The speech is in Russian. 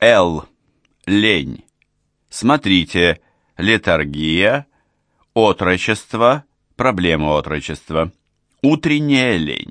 Л. Лень. Смотрите, летаргия, отрочество, проблема отрочества, утренняя лень.